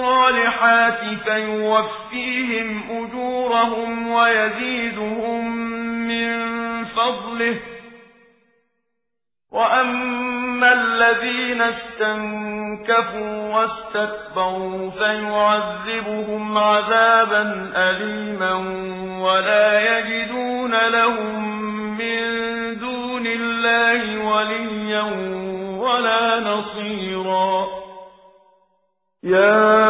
الصالحات فيوفيهم أجورهم ويزيدهم من فضله. وأما الذين استنكفوا واستكبروا فيعذبهم عذابا أليما ولا يجدون لهم من دون الله وليا ولا نصيرا. يا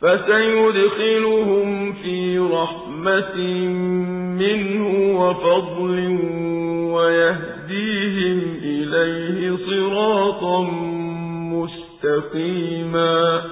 فسيدخلهم في رحمة منه وفضل ويهديهم إليه صراطا مستقيما